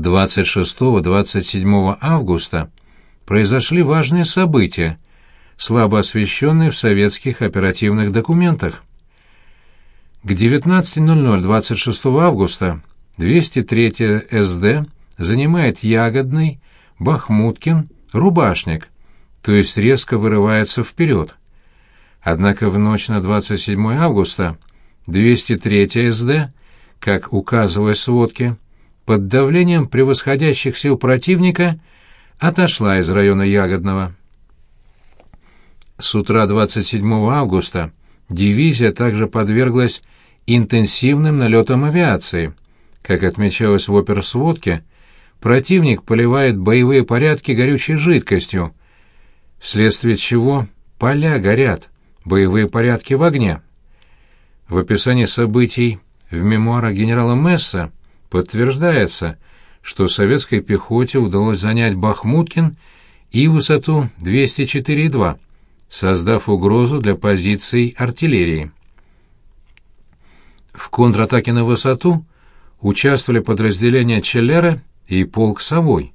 26-27 августа произошли важные события, слабо освещенные в советских оперативных документах. К 19.00 26 августа 203 СД занимает Ягодный, Бахмуткин, Рубашник, то есть резко вырывается вперед. Однако в ночь на 27 августа 203 СД, как указывая сводки, под давлением превосходящих сил противника отошла из района Ягодного. С утра 27 августа дивизия также подверглась интенсивным налетам авиации. Как отмечалось в оперсводке, противник поливает боевые порядки горючей жидкостью, вследствие чего поля горят, боевые порядки в огне. В описании событий в мемуарах генерала Месса подтверждается, что советской пехоте удалось занять Бахмуткин и высоту 204,2, создав угрозу для позиций артиллерии. В контратаке на высоту участвовали подразделения Челлера и полк «Совой».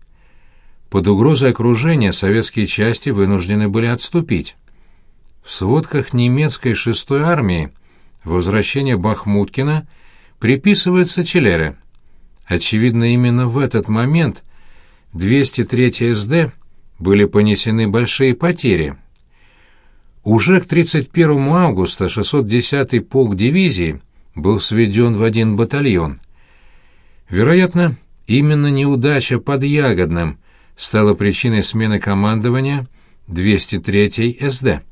Под угрозой окружения советские части вынуждены были отступить. В сводках немецкой 6-й армии возвращение Бахмуткина приписывается Челлере. Очевидно, именно в этот момент 203 СД были понесены большие потери. Уже к 31 августа 610-й полк дивизии был сведен в один батальон. Вероятно, именно неудача под Ягодным стала причиной смены командования 203-й СД.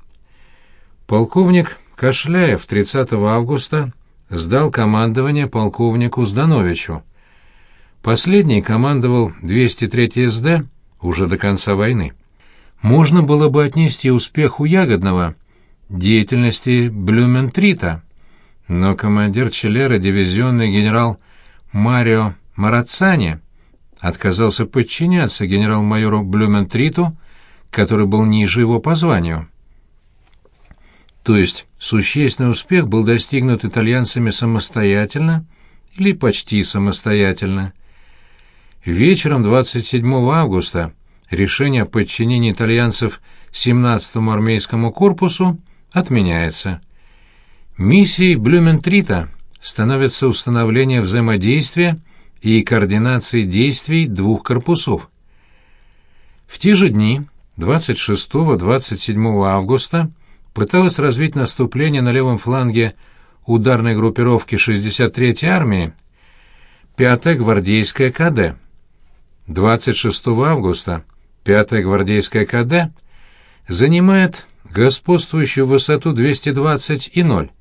Полковник Кашляев 30 августа сдал командование полковнику Здановичу. Последний командовал 203 СД уже до конца войны. Можно было бы отнести успех у Ягодного деятельности Блюментрита, но командир Челлера, дивизионный генерал Марио Марацани, отказался подчиняться генерал-майору Блюментриту, который был ниже его по званию. То есть существенный успех был достигнут итальянцами самостоятельно или почти самостоятельно. Вечером 27 августа решение о подчинении итальянцев 17-му армейскому корпусу отменяется. Миссией Блюментрита становится установление взаимодействия и координации действий двух корпусов. В те же дни, 26-27 августа, пыталась развить наступление на левом фланге ударной группировки 63-й армии 5-я гвардейская КД. 26 августа 5-я гвардейская КД занимает господствующую высоту 220 и 0.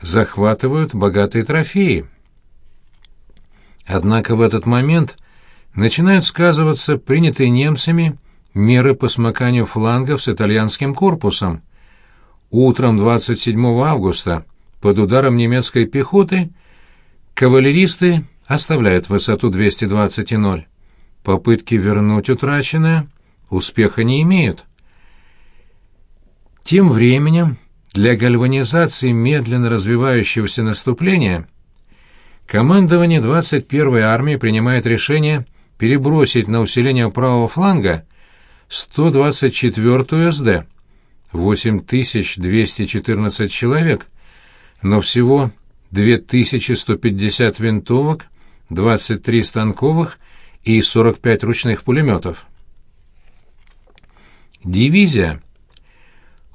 Захватывают богатые трофеи. Однако в этот момент начинают сказываться принятые немцами меры по смыканию флангов с итальянским корпусом. Утром 27 августа под ударом немецкой пехоты кавалеристы оставляют высоту 220,0. Попытки вернуть утраченное успеха не имеют. Тем временем для гальванизации медленно развивающегося наступления командование 21-й армии принимает решение перебросить на усиление правого фланга 124-ю СД 8214 человек, но всего 2150 винтовок, 23 станковых и 45 ручных пулеметов. Дивизия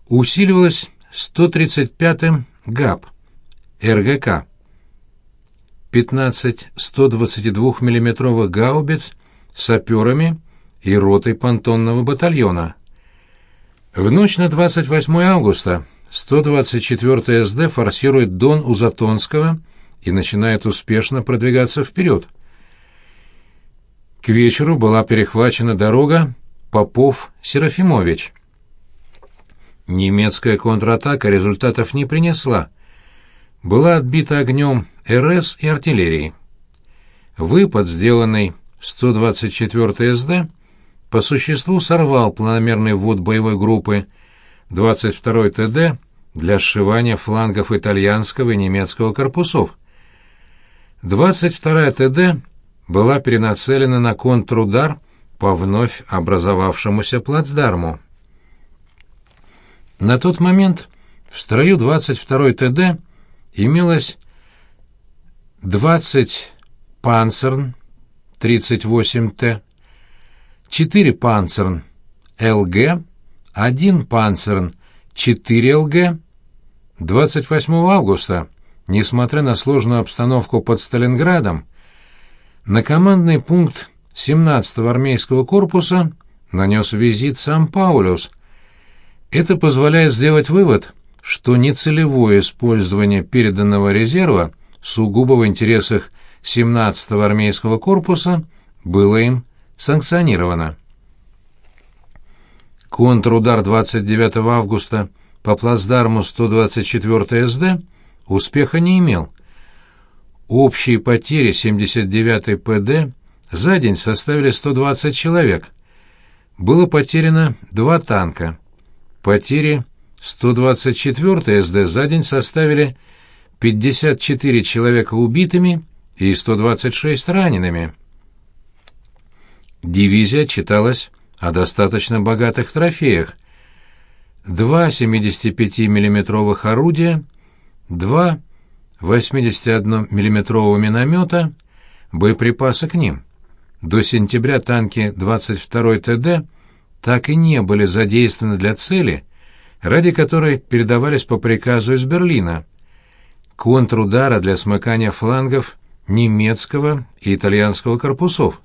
усиливалась 135-м ГАП, РГК, 15 122 миллиметровых гаубиц саперами и ротой понтонного батальона – в ночь на 28 августа 124-я СД форсирует Дон у Затонского и начинает успешно продвигаться вперед. К вечеру была перехвачена дорога Попов-Серафимович. Немецкая контратака результатов не принесла. Была отбита огнем РС и артиллерии. Выпад, сделанный 124-й СД, по существу сорвал планомерный ввод боевой группы 22-й ТД для сшивания флангов итальянского и немецкого корпусов. 22-я ТД была перенацелена на контрудар по вновь образовавшемуся плацдарму. На тот момент в строю 22-й ТД имелось 20 «Панцерн» 38Т, 4 «Панцерн» ЛГ, 1 «Панцерн» 4 ЛГ. 28 августа, несмотря на сложную обстановку под Сталинградом, на командный пункт 17-го армейского корпуса нанес визит сам Паулюс. Это позволяет сделать вывод, что нецелевое использование переданного резерва сугубо в интересах 17-го армейского корпуса было им санкционировано. Контрудар 29 августа по плацдарму 124 СД успеха не имел. Общие потери 79-й ПД за день составили 120 человек. Было потеряно два танка. Потери 124 СД за день составили 54 человека убитыми и 126 ранеными. Дивизия читалась о достаточно богатых трофеях. Два 75 миллиметровых орудия, два 81 миллиметрового миномета, боеприпасы к ним. До сентября танки 22 ТД так и не были задействованы для цели, ради которой передавались по приказу из Берлина. Контрудара для смыкания флангов немецкого и итальянского корпусов.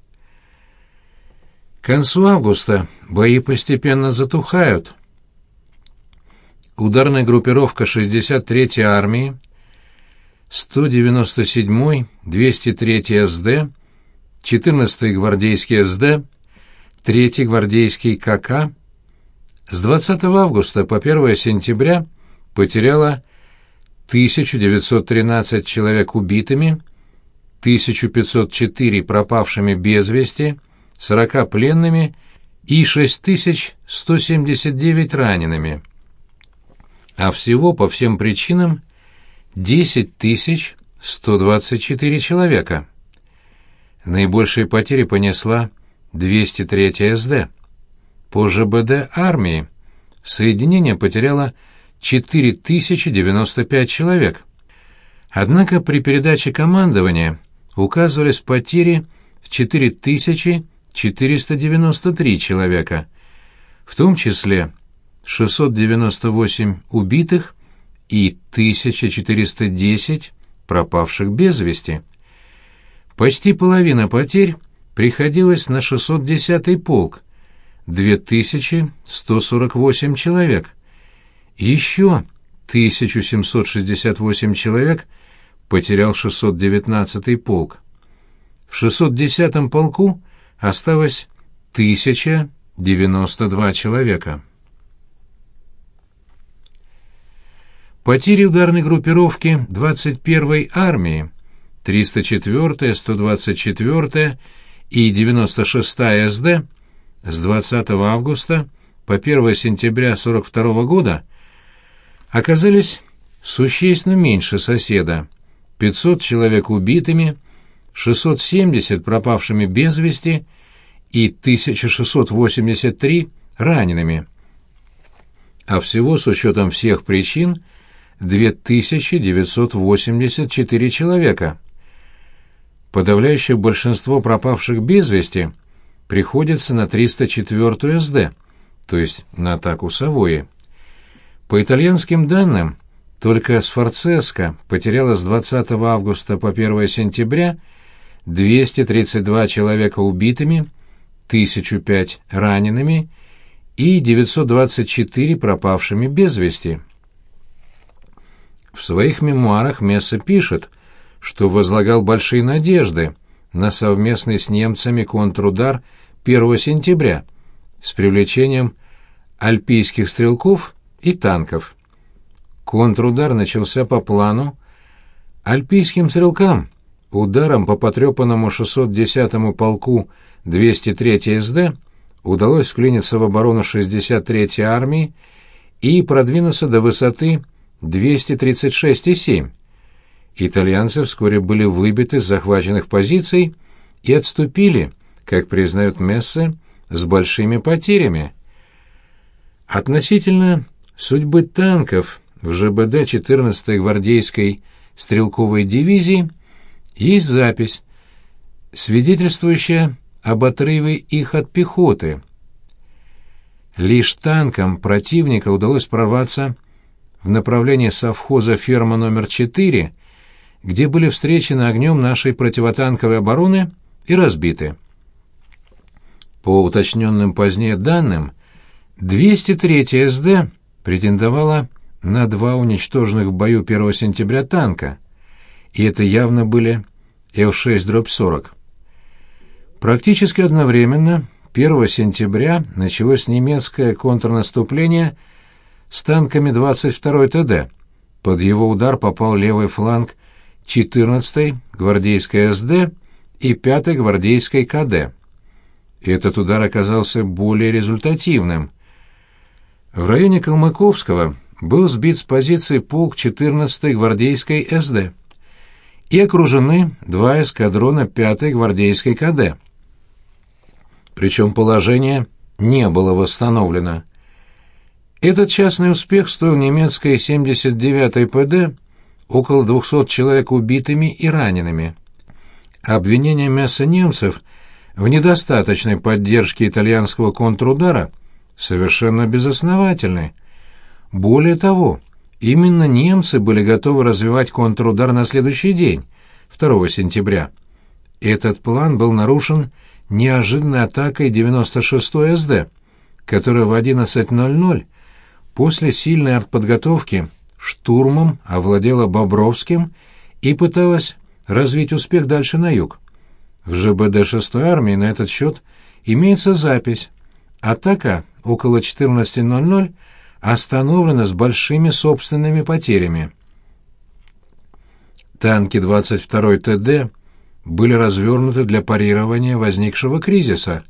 К концу августа бои постепенно затухают. Ударная группировка 63-й армии, 197-й, 203-й СД, 14-й гвардейский СД, 3-й гвардейский КК с 20 августа по 1 сентября потеряла 1913 человек убитыми, 1504 пропавшими без вести, 40 пленными и 6179 ранеными. А всего по всем причинам 10124 человека. Наибольшие потери понесла 203 СД. По ЖБД армии соединение потеряло 4095 человек. Однако при передаче командования указывались потери в 4493 человека, в том числе 698 убитых и 1410 пропавших без вести. Почти половина потерь приходилась на 610-й полк, 2148 человек. Еще 1768 человек – потерял 619-й полк. В 610-м полку осталось 1092 человека. Потери ударной группировки 21-й армии 304-я, 124-я и 96-я СД с 20 августа по 1 сентября 42 года оказались существенно меньше соседа 500 человек убитыми, 670 пропавшими без вести и 1683 ранеными. А всего с учетом всех причин 2984 человека. Подавляющее большинство пропавших без вести приходится на 304 СД, то есть на атаку Савои. По итальянским данным, только Сфорцеско потеряла с 20 августа по 1 сентября 232 человека убитыми, 1005 ранеными и 924 пропавшими без вести. В своих мемуарах Месса пишет, что возлагал большие надежды на совместный с немцами контрудар 1 сентября с привлечением альпийских стрелков и танков. Контрудар начался по плану. Альпийским стрелкам ударом по потрепанному 610-му полку 203-й СД удалось вклиниться в оборону 63-й армии и продвинуться до высоты 236,7. Итальянцы вскоре были выбиты с захваченных позиций и отступили, как признают Мессы, с большими потерями. Относительно судьбы танков в ЖБД 14-й гвардейской стрелковой дивизии есть запись, свидетельствующая об отрыве их от пехоты. Лишь танкам противника удалось прорваться в направлении совхоза ферма номер 4, где были встречены огнем нашей противотанковой обороны и разбиты. По уточненным позднее данным, 203 СД претендовала на два уничтоженных в бою 1 сентября танка, и это явно были Л-6-40. Практически одновременно 1 сентября началось немецкое контрнаступление с танками 22-й ТД. Под его удар попал левый фланг 14-й гвардейской СД и 5-й гвардейской КД. Этот удар оказался более результативным. В районе Калмыковского был сбит с позиции полк 14-й гвардейской СД и окружены два эскадрона 5-й гвардейской КД. Причем положение не было восстановлено. Этот частный успех стоил немецкой 79-й ПД около 200 человек убитыми и ранеными. Обвинение мяса немцев в недостаточной поддержке итальянского контрудара совершенно безосновательны. Более того, именно немцы были готовы развивать контрудар на следующий день, 2 сентября. Этот план был нарушен неожиданной атакой 96-й СД, которая в 11.00 после сильной артподготовки штурмом овладела Бобровским и пыталась развить успех дальше на юг. В ЖБД 6-й армии на этот счет имеется запись. Атака около 14.00 остановлена с большими собственными потерями. Танки 22-й ТД были развернуты для парирования возникшего кризиса.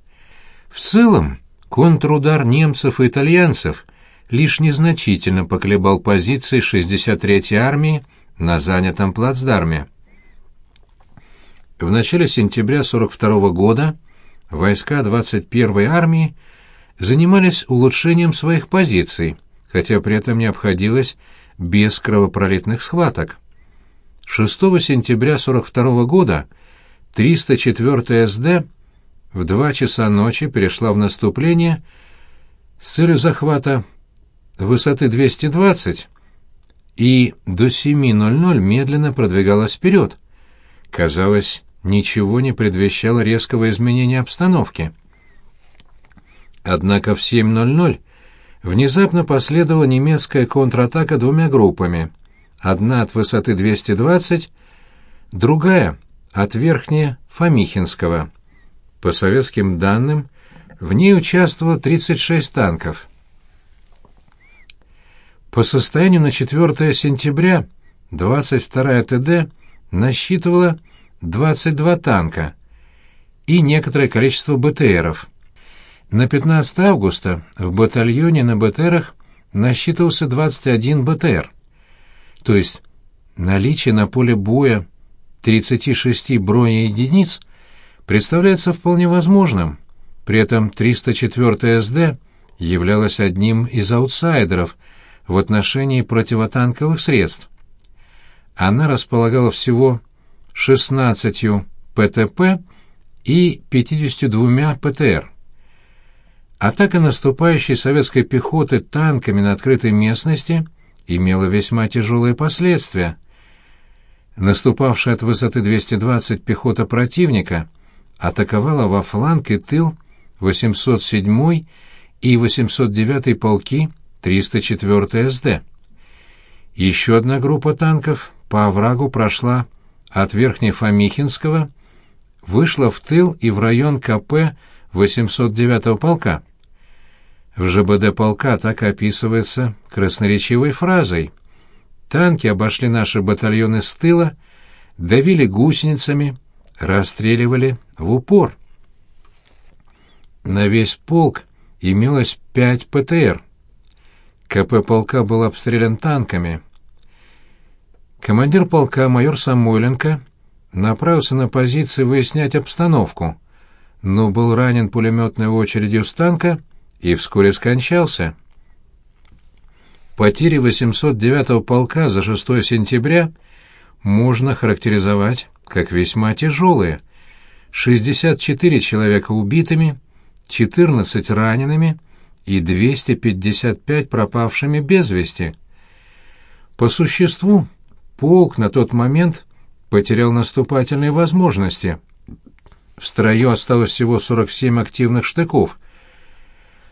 В целом, контрудар немцев и итальянцев лишь незначительно поколебал позиции 63-й армии на занятом плацдарме. В начале сентября 42 года войска 21-й армии занимались улучшением своих позиций, хотя при этом не обходилось без кровопролитных схваток. 6 сентября 42 года 304-я СД в 2 часа ночи перешла в наступление с целью захвата высоты 220 и до 7.00 медленно продвигалась вперед. Казалось, ничего не предвещало резкого изменения обстановки. Однако в 7.00 внезапно последовала немецкая контратака двумя группами. Одна от высоты 220, другая от верхне Фомихинского. По советским данным, в ней участвовало 36 танков. По состоянию на 4 сентября 22-я ТД насчитывала 22 танка и некоторое количество БТРов. На 15 августа в батальоне на БТРах насчитывался 21 БТР. То есть наличие на поле боя 36 бронеединиц представляется вполне возможным. При этом 304 СД являлась одним из аутсайдеров в отношении противотанковых средств. Она располагала всего 16 ПТП и 52 ПТР. Атака наступающей советской пехоты танками на открытой местности имела весьма тяжелые последствия. Наступавшая от высоты 220 пехота противника атаковала во фланг и тыл 807 и 809 полки 304 СД. Еще одна группа танков по оврагу прошла от Верхнефомихинского, вышла в тыл и в район КП 809-го полка. В ЖБД полка так описывается красноречивой фразой «Танки обошли наши батальоны с тыла, давили гусеницами, расстреливали в упор». На весь полк имелось пять ПТР. КП полка был обстрелян танками – Командир полка майор Самойленко направился на позиции выяснять обстановку, но был ранен пулеметной очередью с танка и вскоре скончался. Потери 809-го полка за 6 сентября можно характеризовать как весьма тяжелые. 64 человека убитыми, 14 ранеными и 255 пропавшими без вести. По существу, полк на тот момент потерял наступательные возможности. В строю осталось всего 47 активных штыков.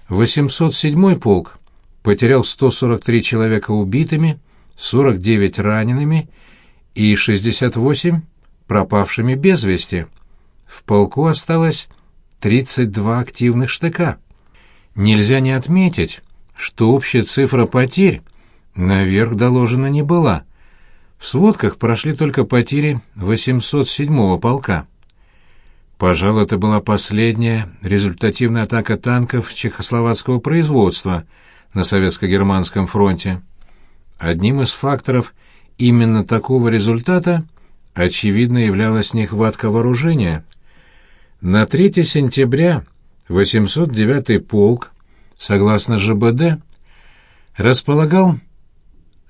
807-й полк потерял 143 человека убитыми, 49 ранеными и 68 пропавшими без вести. В полку осталось 32 активных штыка. Нельзя не отметить, что общая цифра потерь наверх доложена не была. В сводках прошли только потери 807-го полка. Пожалуй, это была последняя результативная атака танков чехословацкого производства на советско-германском фронте. Одним из факторов именно такого результата очевидно являлась нехватка вооружения. На 3 сентября 809-й полк, согласно ЖБД, располагал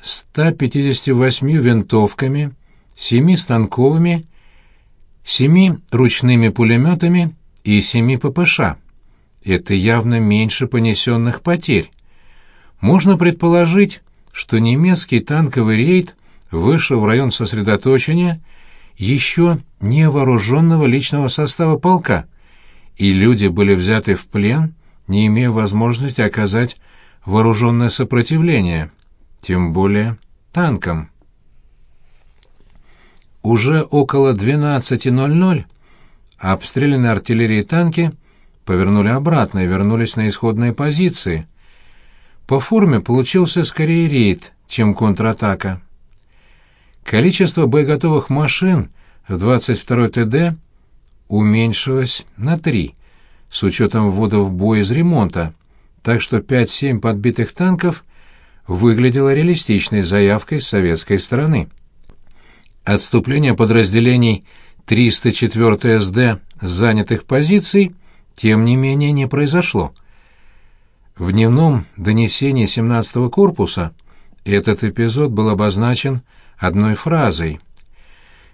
158 винтовками, 7 станковыми, 7 ручными пулеметами и 7 ППШ. Это явно меньше понесенных потерь. Можно предположить, что немецкий танковый рейд вышел в район сосредоточения еще не вооруженного личного состава полка, и люди были взяты в плен, не имея возможности оказать вооруженное сопротивление тем более танком. Уже около 12.00 обстрелянные артиллерией танки повернули обратно и вернулись на исходные позиции. По форме получился скорее рейд, чем контратака. Количество боеготовых машин в 22-й ТД уменьшилось на 3, с учетом ввода в бой из ремонта, так что 5-7 подбитых танков выглядело реалистичной заявкой советской стороны. Отступление подразделений 304 СД занятых позиций, тем не менее, не произошло. В дневном донесении 17-го корпуса этот эпизод был обозначен одной фразой.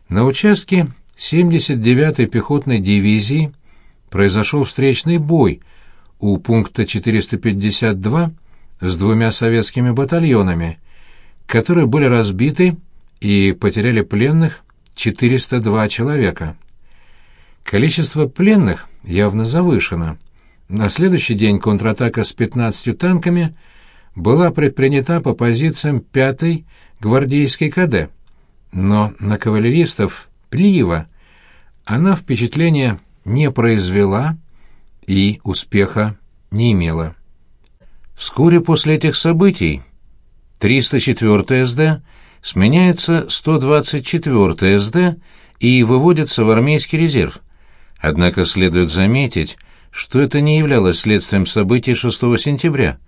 На участке 79-й пехотной дивизии произошел встречный бой у пункта 452 с двумя советскими батальонами, которые были разбиты и потеряли пленных 402 человека. Количество пленных явно завышено. На следующий день контратака с 15 танками была предпринята по позициям 5-й гвардейской КД, но на кавалеристов Плиева она впечатления не произвела и успеха не имела. Вскоре после этих событий 304 СД сменяется 124 СД и выводится в армейский резерв. Однако следует заметить, что это не являлось следствием событий 6 сентября.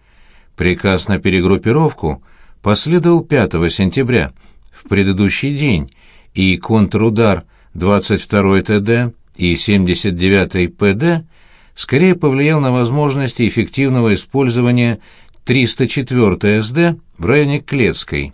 Приказ на перегруппировку последовал 5 сентября, в предыдущий день, и контрудар 22 ТД и 79 ПД скорее повлиял на возможности эффективного использования 304 СД в районе Клецкой.